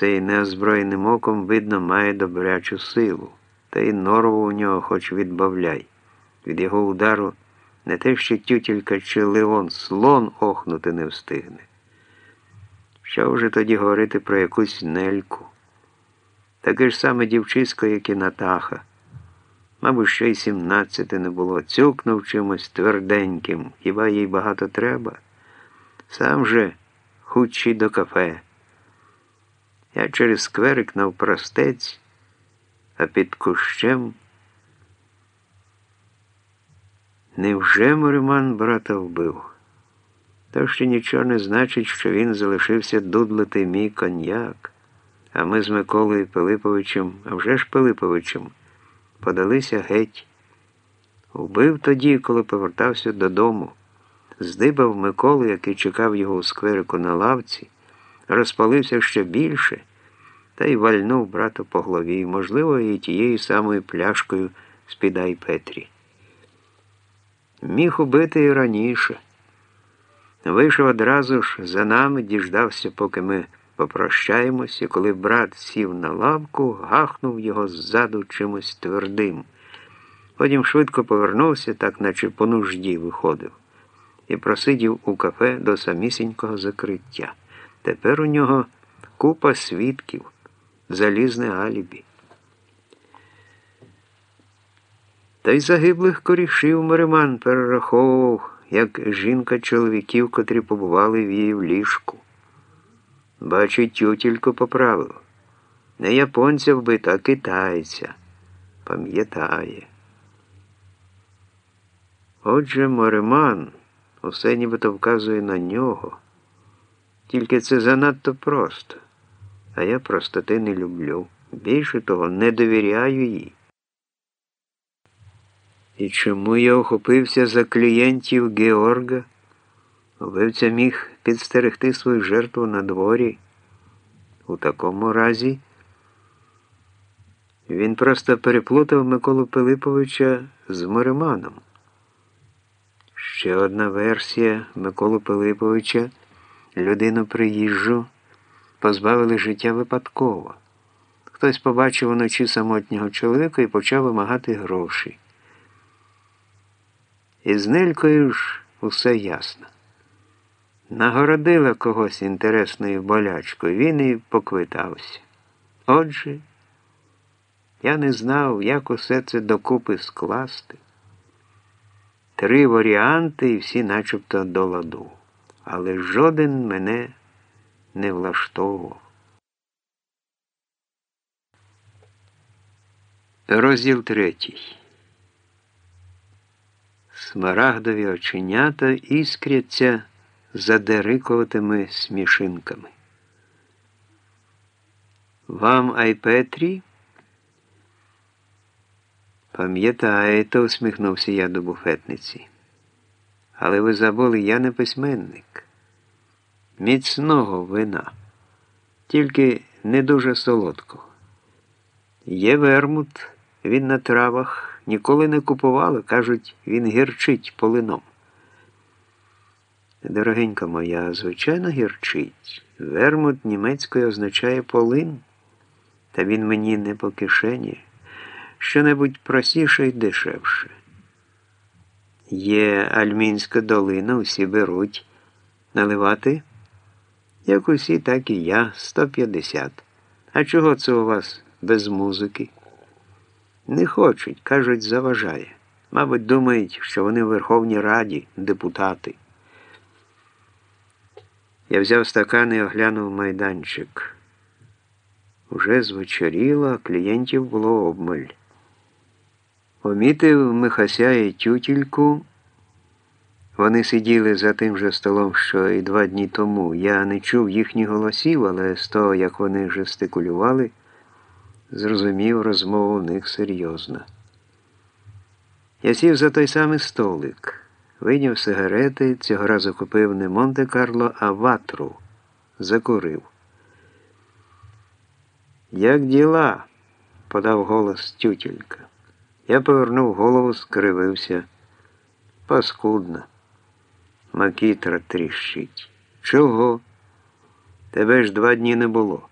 цей неозброєним оком, видно, має добрячу силу, та й норву у нього хоч відбавляй. Від його удару не те, що тютілька чи Леон слон охнути не встигне. Що вже тоді говорити про якусь нельку? Таке ж саме дівчисько, як і Натаха. Мабуть, ще й сімнадцяти не було, цюкнув чимось тверденьким, хіба їй багато треба? Сам же худший до кафе. Я через скверик навпростець, а під кущем. Невже Мориман брата вбив? То ще нічого не значить, що він залишився дудлити мій коньяк, а ми з Миколою Пилиповичем, а вже ж Пилиповичем, подалися геть. Вбив тоді, коли повертався додому, здибав Миколу, який чекав його у скверику на лавці, розпалився ще більше та й вальнув брата по голові, можливо, і тією самою пляшкою з-під Петрі. Міг убити і раніше. Вийшов одразу ж за нами, діждався, поки ми попрощаємось, і коли брат сів на лавку, гахнув його ззаду чимось твердим. Потім швидко повернувся, так наче по нужді виходив, і просидів у кафе до самісінького закриття. Тепер у нього купа свідків, залізне алібі. Та й загиблих корішів Мариман перераховував, як жінка чоловіків, котрі побували в її в ліжку. Бачить, тютільку поправив. Не японця вбит, а китайця. Пам'ятає. Отже, Мориман усе нібито вказує на нього. Тільки це занадто просто. А я простоти не люблю. Більше того, не довіряю їй. І чому я охопився за клієнтів Георга? Вбивця міг підстерегти свою жертву на дворі. У такому разі він просто переплутав Миколу Пилиповича з Мориманом. Ще одна версія Миколу Пилиповича, людину приїжджу, позбавили життя випадково. Хтось побачив уночі самотнього чоловіка і почав вимагати гроші. І з Нелькою ж усе ясно. Нагородила когось інтересною болячкою, він і поквитався. Отже, я не знав, як усе це докупи скласти. Три варіанти і всі начебто до ладу. Але жоден мене не влаштовував. Розділ третій. Смарагдові оченята іскряться за дерикуватими смішинками. Вам Айпетрі? Пам'ятаєте, усміхнувся я до буфетниці. Але ви забули, я не письменник. Міцного вина, тільки не дуже солодкого. Є вермут, він на травах, ніколи не купували, кажуть, він гірчить полином. Дорогенька моя, звичайно, гірчить. Вермут німецькою означає полин, та він мені не по кишені, що-небудь простіше і дешевше. Є Альмінська долина, усі беруть. Наливати? Як усі, так і я, 150. А чого це у вас без музики? Не хочуть, кажуть, заважає. Мабуть, думають, що вони в Верховній Раді, депутати. Я взяв стакан і оглянув майданчик. Уже звечоріло, клієнтів було обмаль. Помітив Михася і тютільку. Вони сиділи за тим же столом, що і два дні тому. Я не чув їхніх голосів, але з того, як вони жестикулювали, зрозумів розмову в них серйозна. Я сів за той самий столик, вийняв сигарети, цього разу купив не Монте-Карло, а ватру, закурив. Як діла? подав голос тютілька. Я повернув голову, скривився. Паскудно. Макітра тріщить. Чого? Тебе ж два дні не було.